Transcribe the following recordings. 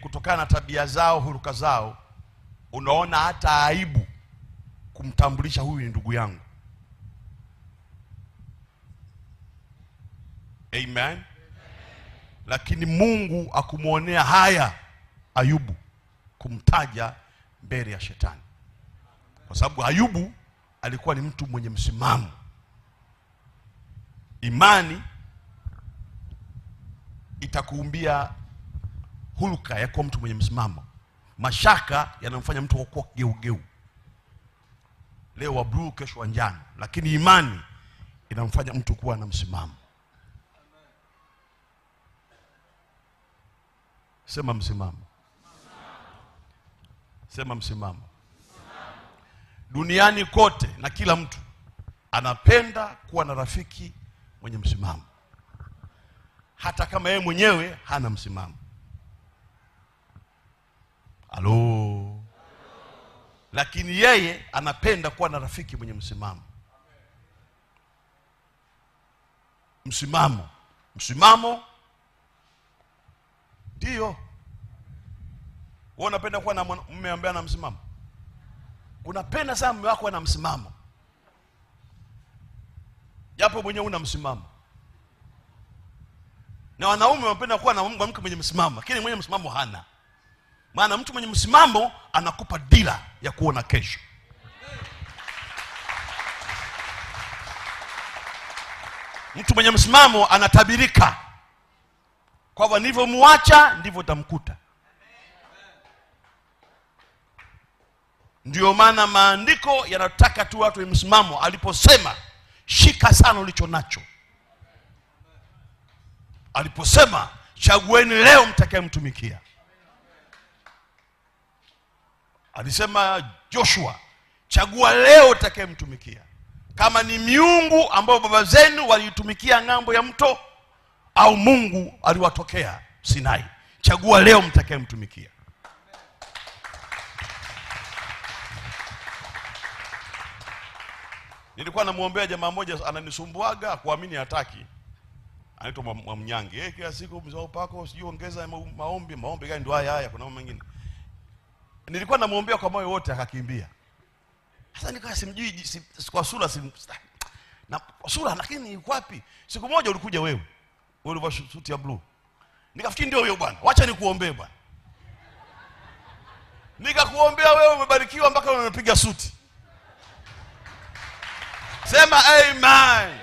kutokana na tabia zao huruka zao unaona hata aibu kumtambulisha huyu ni ndugu yangu. Amen. Lakini mungu akumwonea haya ayubu kumtaja mbele ya shetani. Kwa sababu ayubu alikuwa ni mtu mwenye msimamo. Imani itakuumbia hulka ya kuwa mtu mwenye msimamo. Mashaka yanamfanya mtu kuwa geugeu leo wa bluu kesho wa njano. Lakini imani inamfanya mtu kuwa na msimamo. Sema msimamo. Sema msimamo. Duniani kote na kila mtu anapenda kuwa na rafiki mwenye msimamo. Hata kama yeye mwenyewe hana msimamo halo lakini yeye anapenda kuwa na rafiki mwenye msimamo. Msimamo. Msimamo. Ndio. Wewe unapenda kuwa na mume ambaye ana msimamo? Unapenda sana mume wako ana msimamo. Japo mwenyewe una msimamo. Na wanaume wanapenda kuwa na mwanamke mwenye msimamo lakini mwenye msimamo hana maana mtu mwenye msimamo anakupa dira ya kuona kesho. Mtu mwenye msimamo anatabirika. Kwamba nilivyomwacha ndivyo tamkuta ndiyo maana maandiko yanataka tu watu wenye msimamo aliposema shika sana ulicho nacho. Aliposema chagueni leo mtakayemtumikia alisema joshua chagua leo utakayemtumikia. Kama ni miungu ambayo baba zenu waliitumikia ng'ambo ya mto au mungu aliwatokea sinai chagua leo mtakayemtumikia. Nilikuwa namwombea jamaa moja ananisumbuaga kuamini hataki. Anaitwa Mwa- mwamnyange. Kila siku mzao pako sijui ongeza ma- maombi maombi gani ndo haya haya kuna mambo mengine nilikuwa namwombea kwa moyo wote akakimbia. Sasa nikawa simjui si- kwa sura sim, na kwa sura lakini yuko wapi? Siku moja ulikuja wewe wewe ulivaa suti ya blue. Nikafikiri ndio huyo bwana. Wacha nikuombee bwana. Nikakuombea wewe umebarikiwa mpaka unapiga suti. Sema amen.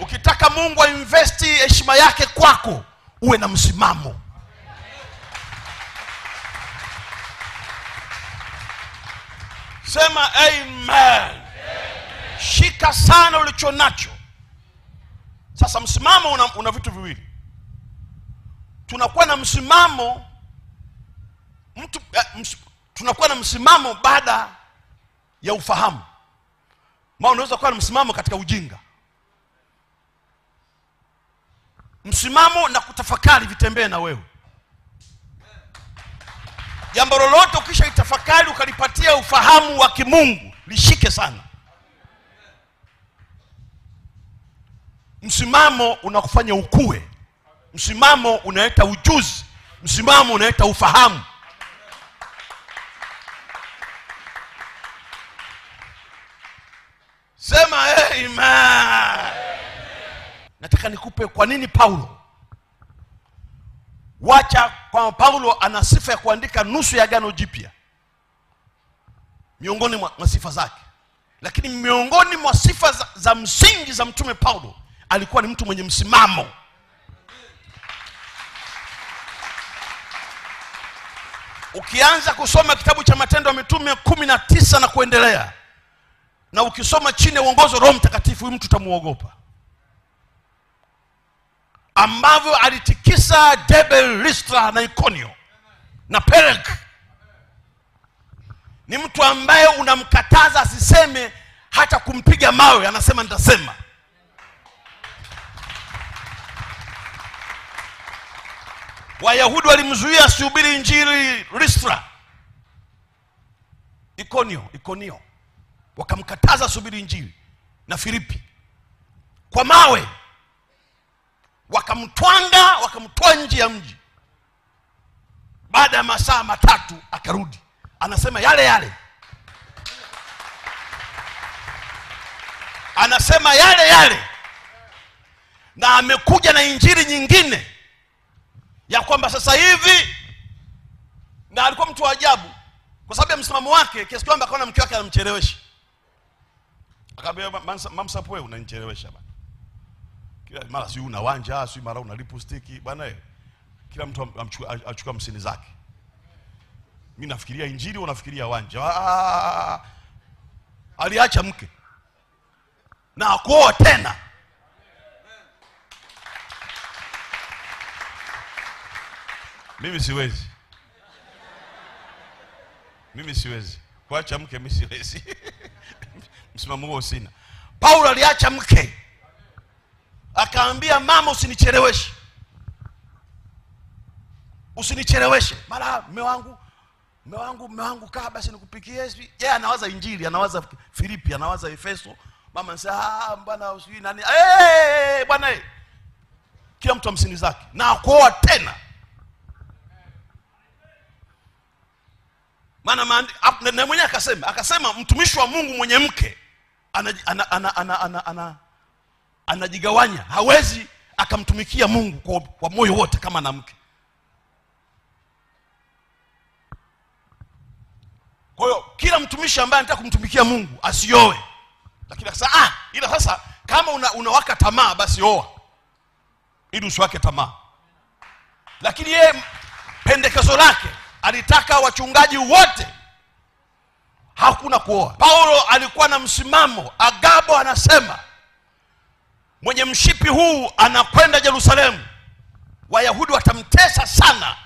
Ukitaka mungu ainvesti heshima yake kwako uwe na msimamo sema amen. Shika sana ulicho nacho sasa msimamo una, una vitu viwili. Tunakuwa na msimamo mtu eh, ms, tunakuwa na msimamo baada ya ufahamu. Maana unaweza kuwa na msimamo katika ujinga. Msimamo na kutafakari vitembee na wewe jambo lolote ukisha itafakari ukalipatia ufahamu wa kimungu lishike sana. Msimamo unakufanya ukue. Msimamo unaleta ujuzi. Msimamo unaleta ufahamu. Sema hey, amen. Nataka nikupe kwa nini paulo wacha kwamba paulo ana sifa ya kuandika nusu ya gano jipya. Miongoni mwa, sifa zake. Lakini miongoni mwa sifa za, za msingi za mtume paulo alikuwa ni mtu mwenye msimamo. Ukianza kusoma kitabu cha matendo ya mitume kumi na tisa na kuendelea na ukisoma chini ya uongozi wa roho mtakatifu huyu mtu utamuogopa ambavyo alitikisa debe listra na ikonio na pereg ni mtu ambaye unamkataza asiseme hata kumpiga mawe anasema nitasema. Wayahudi walimzuia asihubiri injili listra. Ikonio ikonio. Wakamkataza asihubiri injili na filipi. Kwa mawe wakamtwanga wakamtoa nje ya mji. Baada ya masaa matatu akarudi. Anasema yale yale. Anasema yale yale. Na amekuja na injiri nyingine. Ya kwamba sasa hivi na alikuwa mtu wa ajabu. Kwa sababu ya msimamo wake kiasi kwamba akaona mke wake anamchelewesha. Akaambia mamsapu wewe unanichelewesha bana kila mara si una wanja si mara una lipstick bwana kila mtu achukua msini zake. Mi nafikiria injili unafikiria wanja. Ah, aliacha mke. Na akuoa tena. Mimi siwezi. Mimi siwezi. Kuacha mke mi siwezi. Msimamo huo sina. Paulo aliacha mke akaambia mama usinicheleweshe. Usinicheleweshe. Mara mme wangu mme wangu mme wangu kaa basi nikupikie sijui yeye anawaza injili anawaza filipi anawaza efeso. Mama nsa ah, bwana sijui nani. Hey, bwana hey. kila mtu hamsini zake. Na akuoa tena. Maana na- mwenyewe akasema akasema mtumishi wa mungu mwenye mke ana, ana- ana- ana- ana- ana- anajigawanya hawezi akamtumikia mungu kwa, kwa moyo wote kama ana mke. Kwa hiyo kila mtumishi ambaye anataka kumtumikia mungu asioe. Lakini akasema ah, ila sasa kama una, unawaka tamaa basi oa. Ili usiwake tamaa. Lakini yeye pendekezo lake alitaka wachungaji wote hakuna kuoa. Paulo alikuwa na msimamo agabo anasema mwenye mshipi huu anakwenda yerusalemu wayahudi watamtesa sana.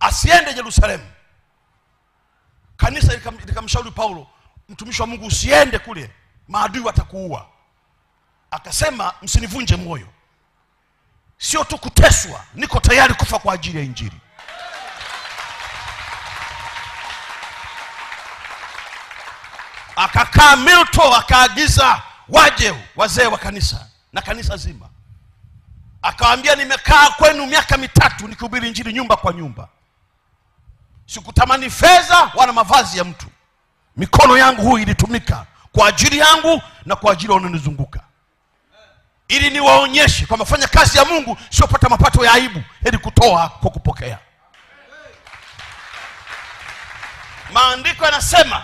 Asiende yerusalemu kanisa likamshauri paulo mtumishi wa mungu usiende kule. Maadui watakuua. Akasema msinivunje moyo. Sio tu kuteswa niko tayari kufa kwa ajili ya injili. Akakaa milto akaagiza waje wazee wa kanisa na kanisa zima. Akawaambia nimekaa kwenu miaka mitatu nikihubiri injili nyumba kwa nyumba. Sikutamani fedha wala mavazi ya mtu. Mikono yangu huu ilitumika kwa ajili yangu na kwa ajili wanaonizunguka. Ili niwaonyeshe kwamba fanya kazi ya mungu siopata mapato ya aibu heli kutoa kwa kupokea. Maandiko yanasema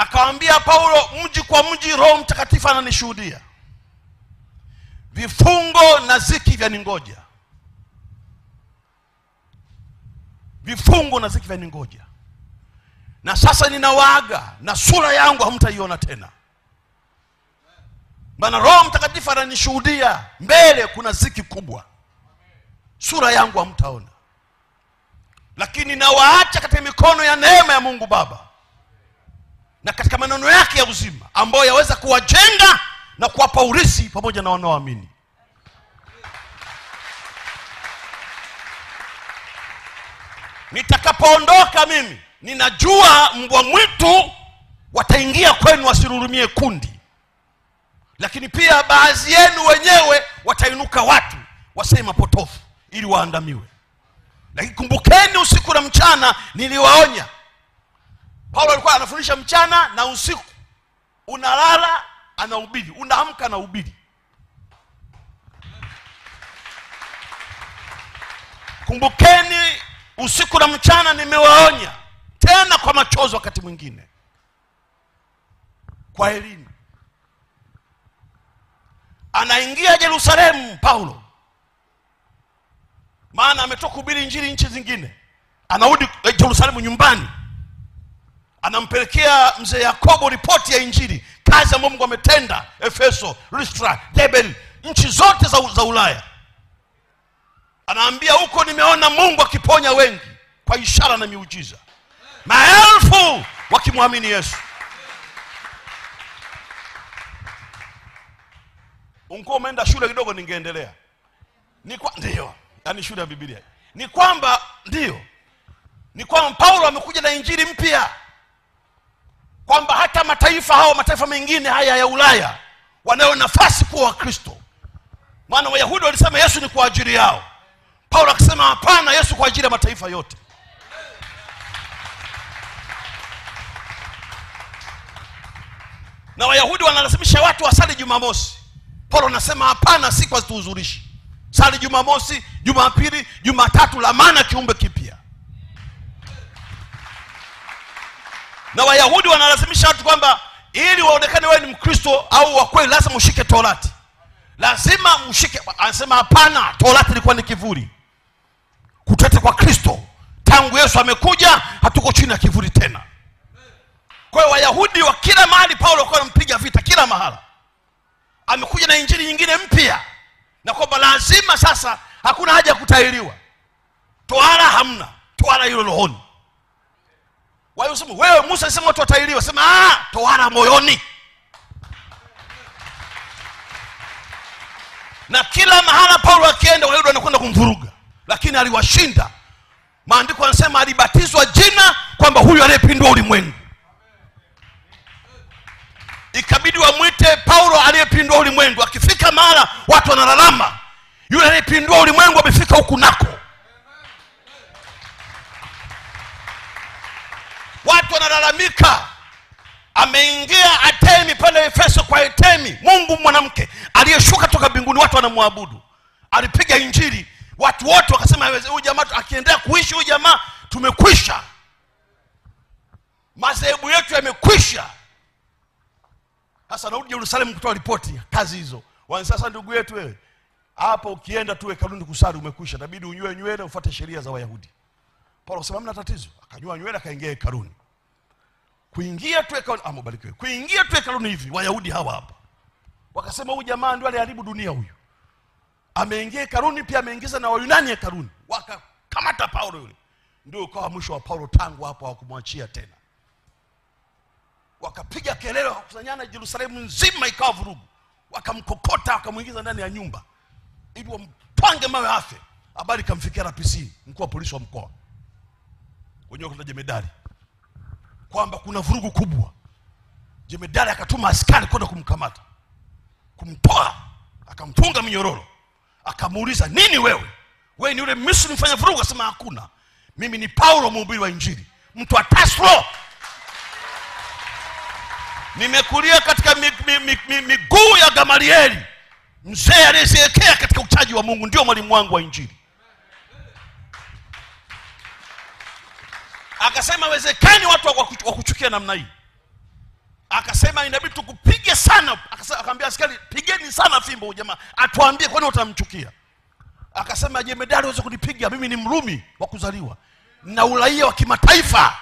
akawambia paulo mji kwa mji roho mtakatifu ananishuhudia. Vifungo na ziki vya ningoja. Vifungo na ziki vya ningoja. Na sasa ninawaaga na sura yangu hamtaiona tena. Maana roho mtakatifu ananishuhudia mbele kuna ziki kubwa. Sura yangu hamtaona. Lakini nawaacha katika mikono ya neema ya mungu baba na katika maneno yake ya uzima ambayo yaweza kuwajenga na kuwapa urisi pamoja na wanaoamini. Nitakapoondoka mimi ninajua mbwa mwitu wataingia kwenu wasirurumie kundi. Lakini pia baadhi yenu wenyewe watainuka watu waseme mapotofu ili waandamiwe. Lakini kumbukeni usiku na mchana niliwaonya paulo alikuwa anafundisha mchana na usiku. Unalala anahubiri unaamka anahubiri kumbukeni usiku na mchana nimewaonya. Tena kwa machozi wakati mwingine. Kwa elimu anaingia jerusalemu paulo. Maana ametoka kuhubiri njiri nchi zingine. Anarudi jerusalemu yerusalemu nyumbani anampelekea mzee yakobo ripoti ya injili. Kazi ambayo mungu ametenda efeso listra debel nchi zote za, za ulaya. Anaambia huko nimeona mungu akiponya wengi kwa ishara na miujiza. Maelfu wakimwamini yesu. Unkuwa umeenda shule kidogo ningeendelea. Ni kwa yaani shule ya bibilia ni kwamba ndio. Ni kwamba paulo amekuja na injili mpya mataifa hao mataifa mengine haya ya ulaya wanayo nafasi kuwa wakristo. Maana wayahudi walisema yesu ni kwa ajili yao. Paulo akisema hapana yesu kwa ajili ya mataifa yote. Na wayahudi wanalazimisha watu wasali jumamosi. Paulo anasema hapana siku hazituhuzurishi sali jumamosi jumapili jumatatu la maana kiumbe kipya na wayahudi wanalazimisha watu kwamba ili waonekane wewe ni mkristo au wa kweli lazima ushike torati. Lazima mshike anasema hapana torati ilikuwa ni kivuli. Kutete kwa kristo. Tangu yesu amekuja hatuko chini ya kivuli tena. Kwa hiyo wayahudi wa kila mahali paulo alikuwa anampiga vita kila mahala. Amekuja na injili nyingine mpya. Na kwamba lazima sasa hakuna haja ya kutahiriwa. Tohara hamna. Tohara hilo rohoni wayosema wewe musa alisema watu watailiwa. Sema "Ah, tohara moyoni. Na kila mahala paulo akienda wayahudi wanakwenda kumvuruga. Lakini aliwashinda. Maandiko yanasema alibatizwa jina kwamba huyu aliyepindua ulimwengu. Ikabidi wamwite paulo aliyepindua ulimwengu. Akifika mahala watu wanalalama yule aliyepindua ulimwengu amefika huku nako watu wanalalamika. Ameingia atemi pale efeso kwa etemi mungu mwanamke aliyeshuka toka mbinguni watu wanamwabudu. Alipiga injili watu wote wakasema huyu jamaa akiendelea kuishi huyu jamaa tumekwisha. Madhehebu yetu yamekwisha. Sasa narudi yerusalemu kutoa ripoti kazi hizo. Sasa ndugu yetu wewe hapo ukienda tu hekaluni kusali umekwisha. Tabidi unywe nywele ufuate sheria za wayahudi. Paulo akasema mna tatizo. Akanywa nywele akaingia hekaluni kuingia tu hekaluni mubarikiwe kuingia tu hekaluni hivi wayahudi hawa hapa. Wakasema huyu jamaa ndio aliharibu dunia huyu. Ameingia hekaluni pia ameingiza na wayunani hekaluni. Wakakamata paulo yule. Ndio ukawa mwisho wa paulo tangu hapo hawakumwachia tena. Wakapiga kelele wakakusanyana jerusalemu nzima ikawa vurugu. Wakamkokota wakamwingiza ndani ya nyumba. Ili wampange mawe afe. Habari ikamfikia rapc mkuu wa polisi wa mkoa. Wenyewe kuna jemedari kwamba kuna vurugu kubwa. Jemedari akatuma askari kwenda kumkamata. Kumtoa akamfunga minyororo. Akamuuliza nini wewe? Wewe ni yule misri mfanya vurugu? Akasema hakuna. Mimi ni paulo mhubiri wa injili. Mtu wa taslo nimekulia katika miguu mi, mi, mi, mi, ya gamalieli. Mzee aliyezeekea katika uchaji wa mungu ndio mwalimu wangu wa injili akasema wezekani watu wa wakuchukia namna hii. Akasema inabidi tukupige sana. Akaambia askari pigeni sana fimbo jamaa. Atuambie kwani utamchukia. Akasema jemedari weze kunipiga? Mimi ni mrumi wa kuzaliwa na uraia wa kimataifa.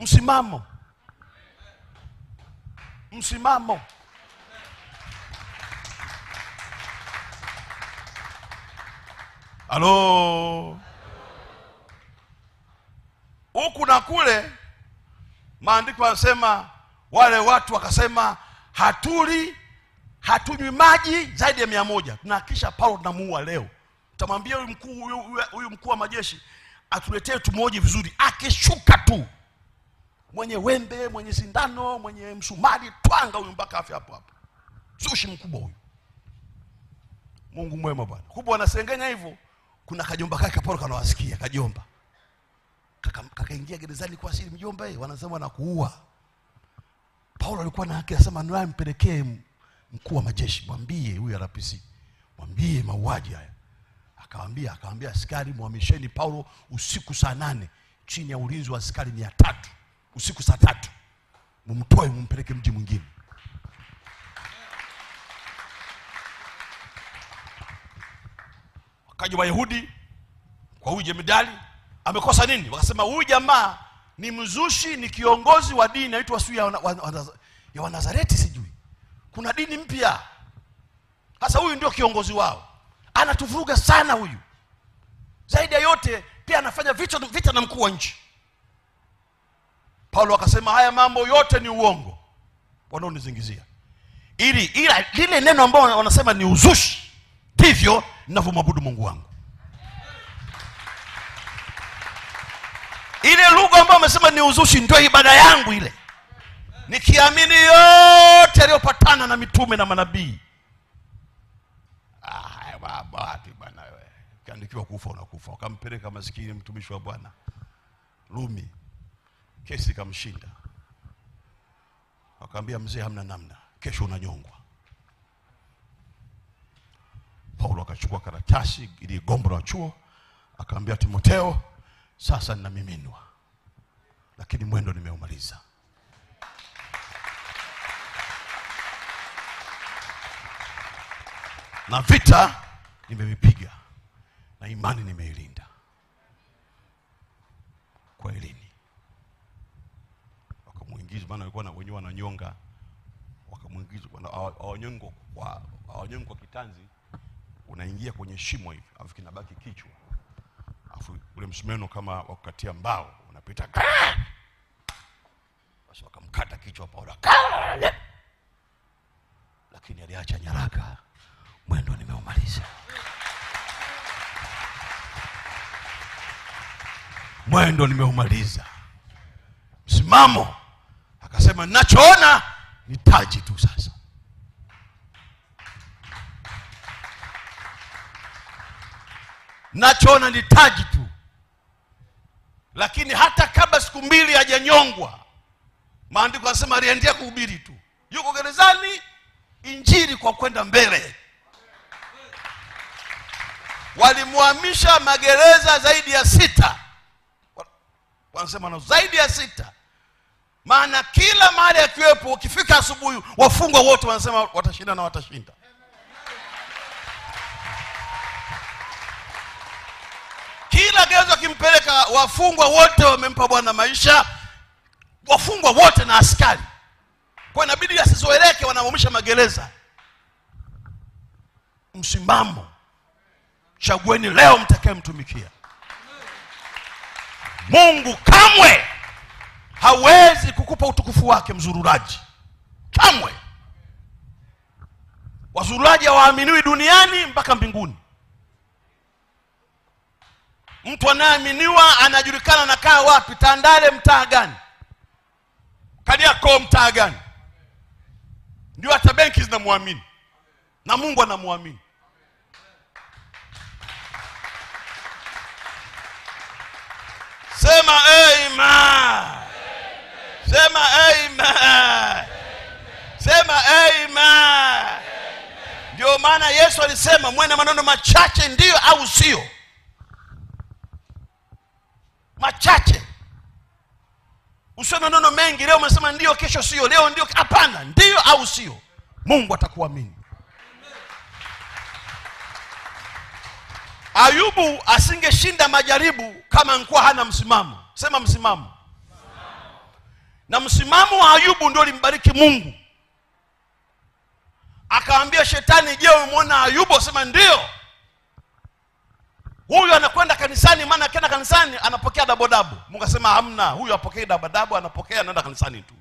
Msimamo. Msimamo halo huku na kule maandiko yanasema wale watu wakasema hatuli hatunywi maji zaidi ya mia moja. Tunahakikisha paulo tunamuua leo. Tutamwambia huyu mkuu huyu- mkuu wa majeshi atuletee tumoje vizuri. Akishuka tu mwenye wembe mwenye sindano mwenye msumari twanga huyu mpaka afya hapo hapo. Sushi mkubwa huyu. Mungu mwema bwana. Kubwa wanasengenya hivyo kuna kajomba kake kaporo kanawasikia kajomba. Kakaingia Kaka- gerezani kwa asili mjomba eh, wanasema nakuua paulo alikuwa na haki anasema naye mpelekee mkuu wa majeshi mwambie huyu rpc mwambie mauaji haya. Akawambia akawambia askari mwamisheni paulo usiku saa nane chini ya ulinzi wa askari mia tatu usiku saa tatu. Mumtoe mumpeleke mji mwingine wakaja wayahudi kwa huyu jemedali. Amekosa nini? Wakasema huyu jamaa ni mzushi ni kiongozi wa dini naitwa siu ya, ya wanazareti sijui. Kuna dini mpya. Sasa huyu ndio kiongozi wao. Anatuvuruga sana huyu. Zaidi ya yote pia anafanya vita, vita na mkuu wa nchi. Paulo akasema haya mambo yote ni uongo. Wanaonizingizia ili ila lile neno ambao wanasema ni uzushi ndivyo ninavyomwabudu mungu wangu. Ile lugha ambayo amesema ni uzushi ndio ibada yangu ile. Nikiamini yote aliyopatana na mitume na manabii. Ah, baba, wapi bwana ukiandikiwa kufa unakufa. Wakampeleka masikini mtumishi wa bwana. Rumi kesi ikamshinda. Wakaambia mzee hamna namna. Kesho unanyongwa paulo akachukua karatasi ili gombo la chuo akaambia Timotheo, sasa ninamiminwa lakini mwendo nimeumaliza. Na vita nimevipiga na imani nimeilinda. Kwa elini. wakamwingiza maana walikuwa na wenyewe wananyonga. Wakamwingiza hawanyongwa kwa kitanzi unaingia kwenye shimo hivi alafu kinabaki kichwa. Alafu ule msumeno kama wa mbao unapita basi wakamkata kichwa paulo lakini aliacha nyaraka mwendo nimeumaliza. Mwendo nimeumaliza. Msimamo. Akasema nachoona ni taji tu sasa nachoona ni taji tu. Lakini hata kabla siku mbili hajanyongwa maandiko anasema aliendelea kuhubiri tu. Yuko gerezani injili kwa kwenda mbele. Walimhamisha magereza zaidi ya sita. Wanasema na zaidi ya sita. Maana kila mahali akiwepo ukifika asubuhi wafungwa wote wanasema watashinda na watashinda gereza wakimpeleka wafungwa wote wamempa bwana maisha. Wafungwa wote na askari. Kwa inabidi asizoeleke wanamamisha magereza. Msimamo. Chagueni leo mtakayemtumikia. Mungu kamwe hawezi kukupa utukufu wake mzururaji. Kamwe. Wazururaji hawaaminiwi duniani mpaka mbinguni mtu anayeaminiwa anajulikana na kaa wapi? Tandale mtaa gani? Kariakoo mtaa gani? Ndio hata benki zinamwamini. Na mungu anamwamini. Sema amen. Sema amen. Sema amen. Ndio maana yesu alisema mwe na maneno machache ndiyo au sio machache. Na maneno mengi leo umesema ndio kesho sio leo ndio hapana ndio au sio? Mungu atakuamini. Ayubu asingeshinda majaribu kama nkuwa hana msimamo. Sema msimamo. Na msimamo wa ayubu ndio limbariki mungu. Akawambia shetani je umemwona ayubu? Asema ndio huyu anakwenda kanisani maana akienda kanisani anapokea dabodabu. Mungu asema hamna huyu apokee dabodabu anapokea anaenda kanisani tu